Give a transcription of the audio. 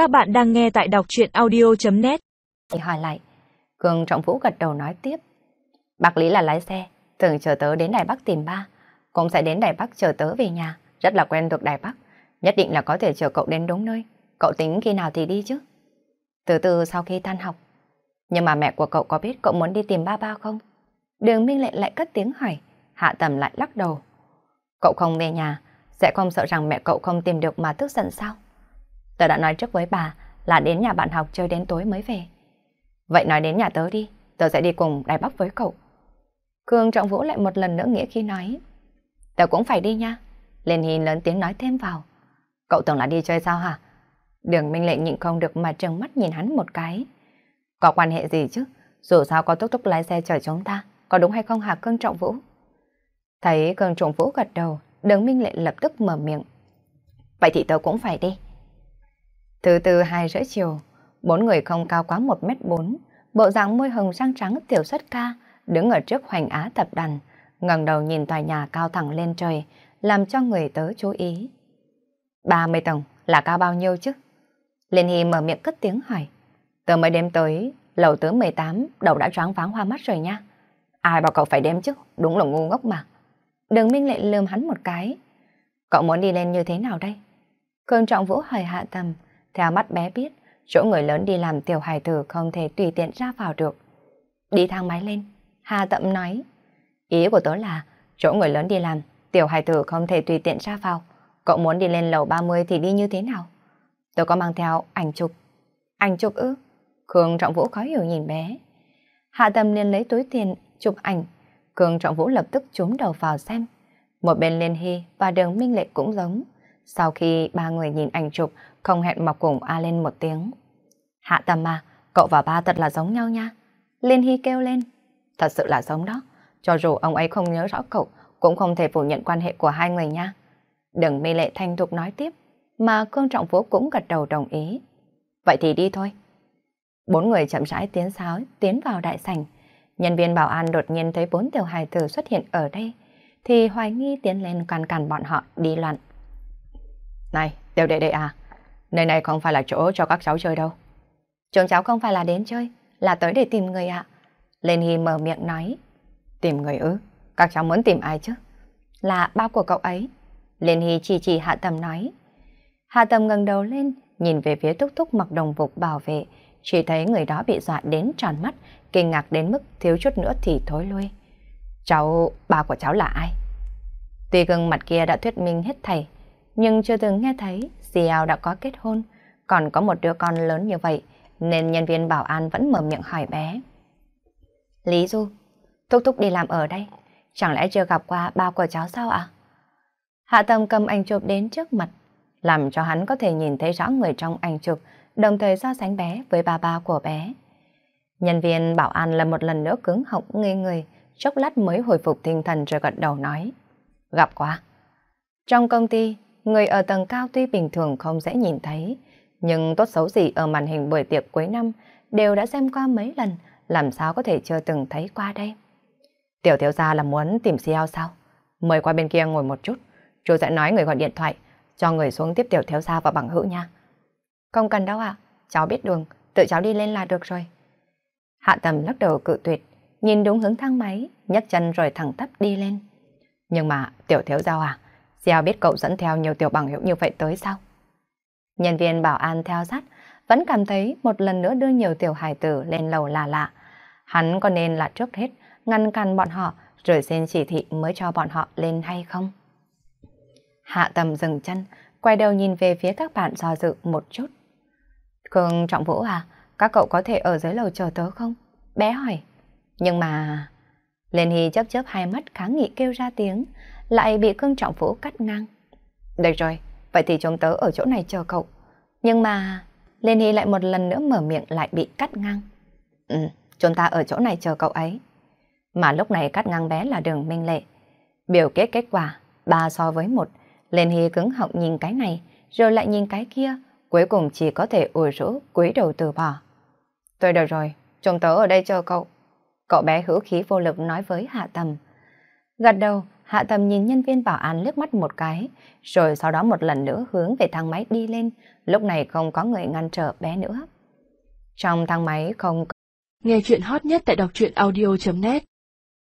Các bạn đang nghe tại đọc truyện audio.net Thì hỏi lại, Cường Trọng Vũ gật đầu nói tiếp. Bác Lý là lái xe, thường chờ tớ đến Đài Bắc tìm ba, cũng sẽ đến Đài Bắc chờ tớ về nhà, rất là quen thuộc Đài Bắc, nhất định là có thể chờ cậu đến đúng nơi. Cậu tính khi nào thì đi chứ? Từ từ sau khi tan học. Nhưng mà mẹ của cậu có biết cậu muốn đi tìm ba ba không? Đường Minh Lệ lại cất tiếng hỏi, Hạ Tầm lại lắc đầu. Cậu không về nhà, sẽ không sợ rằng mẹ cậu không tìm được mà tức giận sao? Tớ đã nói trước với bà là đến nhà bạn học chơi đến tối mới về. Vậy nói đến nhà tớ đi, tớ sẽ đi cùng Đài Bắc với cậu. cường Trọng Vũ lại một lần nữa nghĩa khi nói. Tớ cũng phải đi nha. Lên Hy lớn tiếng nói thêm vào. Cậu tưởng là đi chơi sao hả? Đường Minh Lệ nhịn không được mà trừng mắt nhìn hắn một cái. Có quan hệ gì chứ? Dù sao có túc túc lái xe chở chúng ta. Có đúng hay không hả Cương Trọng Vũ? Thấy Cương Trọng Vũ gật đầu, đường Minh Lệ lập tức mở miệng. Vậy thì tớ cũng phải đi. Thứ từ hai rưỡi chiều, bốn người không cao quá 1m4, bộ dạng môi hồng răng trắng tiểu xuất ca, đứng ở trước hoành á tập đoàn, ngẩng đầu nhìn tòa nhà cao thẳng lên trời, làm cho người tớ chú ý. 30 tầng là cao bao nhiêu chứ? Liên Hy mở miệng cất tiếng hỏi. Tớ mới đếm tới, lầu tớ 18, đầu đã choáng váng hoa mắt rồi nha. Ai bảo cậu phải đếm chứ, đúng là ngu ngốc mà. Đường Minh Lệ lườm hắn một cái. Cậu muốn đi lên như thế nào đây? Cường trọng vũ hỏi hạ tầm, theo mắt bé biết, chỗ người lớn đi làm tiểu hài tử không thể tùy tiện ra vào được. Đi thang máy lên, Hà Tậm nói. Ý của tớ là, chỗ người lớn đi làm, tiểu hài tử không thể tùy tiện ra vào. Cậu muốn đi lên lầu 30 thì đi như thế nào? Tớ có mang theo ảnh chụp. Ảnh chụp ư? Khương Trọng Vũ khó hiểu nhìn bé. Hạ Tâm liền lấy túi tiền, chụp ảnh. Khương Trọng Vũ lập tức trúng đầu vào xem. Một bên Liên Hy và đường Minh Lệ cũng giống. Sau khi ba người nhìn ảnh chụp, không hẹn mà cùng a lên một tiếng. Hạ Tâm à, cậu và ba thật là giống nhau nha. Liên Hy kêu lên. Thật sự là giống đó. Cho dù ông ấy không nhớ rõ cậu, cũng không thể phủ nhận quan hệ của hai người nha. Đừng mê lệ thanh thục nói tiếp, mà Cương Trọng Vũ cũng gật đầu đồng ý. Vậy thì đi thôi. Bốn người chậm rãi tiến sáo, tiến vào đại sảnh. Nhân viên bảo an đột nhiên thấy bốn tiểu hài tử xuất hiện ở đây, thì hoài nghi tiến lên càn cản bọn họ đi loạn. Này, tiểu đệ đệ à, nơi này không phải là chỗ cho các cháu chơi đâu. Chúng cháu không phải là đến chơi, là tới để tìm người ạ. Lên Hy mở miệng nói. Tìm người ư? Các cháu muốn tìm ai chứ? Là ba của cậu ấy. Lên Hy chỉ chỉ Hạ Tầm nói. Hạ Tầm ngẩng đầu lên, nhìn về phía Túc Túc mặc đồng phục bảo vệ, chỉ thấy người đó bị dọa đến tròn mắt, kinh ngạc đến mức thiếu chút nữa thì thối lui. Cháu, ba của cháu là ai? Tuy gương mặt kia đã thuyết minh hết thầy, nhưng chưa từng nghe thấy Xiao đã có kết hôn, còn có một đứa con lớn như vậy, nên nhân viên bảo an vẫn mở miệng hỏi bé. Lý Du, Thúc Thúc đi làm ở đây, chẳng lẽ chưa gặp qua ba của cháu sao ạ? Hạ Tâm cầm ảnh chụp đến trước mặt, làm cho hắn có thể nhìn thấy rõ người trong ảnh chụp, đồng thời so sánh bé với ba ba của bé. Nhân viên bảo an là một lần nữa cứng họng ngây người, chốc lát mới hồi phục tinh thần rồi gật đầu nói. Gặp quá. Trong công ty, người ở tầng cao tuy bình thường không dễ nhìn thấy, nhưng tốt xấu gì ở màn hình buổi tiệc cuối năm đều đã xem qua mấy lần, làm sao có thể chưa từng thấy qua đây. Tiểu thiếu gia là muốn tìm Xiao sao? Mời qua bên kia ngồi một chút, chú sẽ nói người gọi điện thoại, cho người xuống tiếp tiểu thiếu gia và bằng hữu nha. Không cần đâu ạ, cháu biết đường, tự cháu đi lên là được rồi. Hạ tầm lắc đầu cự tuyệt, nhìn đúng hướng thang máy, nhấc chân rồi thẳng tắp đi lên. Nhưng mà, tiểu thiếu gia à, Giao biết cậu dẫn theo nhiều tiểu bằng hữu như vậy tới sao? Nhân viên bảo an theo sát, vẫn cảm thấy một lần nữa đưa nhiều tiểu hài tử lên lầu là lạ. Hắn có nên là trước hết ngăn cản bọn họ rồi xin chỉ thị mới cho bọn họ lên hay không? Hạ tầm dừng chân, quay đầu nhìn về phía các bạn do dự một chút. Cường Trọng Vũ à, các cậu có thể ở dưới lầu chờ tớ không? Bé hỏi. Nhưng mà... Lên Hy chấp chớp hai mắt kháng nghị kêu ra tiếng, lại bị Cương Trọng Vũ cắt ngang. Được rồi, vậy thì chúng tớ ở chỗ này chờ cậu. Nhưng mà... Lên Hy lại một lần nữa mở miệng lại bị cắt ngang. Ừ, chúng ta ở chỗ này chờ cậu ấy. Mà lúc này cắt ngang bé là đường minh lệ. Biểu kết kết quả, ba so với một. Lên Hy cứng họng nhìn cái này, rồi lại nhìn cái kia, cuối cùng chỉ có thể ủi rũ, cúi đầu từ bỏ. Tôi được rồi, chúng tớ ở đây chờ cậu. Cậu bé hữu khí vô lực nói với Hạ Tầm. Gật đầu, Hạ tầm nhìn nhân viên bảo an liếc mắt một cái, rồi sau đó một lần nữa hướng về thang máy đi lên, lúc này không có người ngăn trở bé nữa. Trong thang máy không có Nghe chuyện hot nhất tại đọc truyện audio.net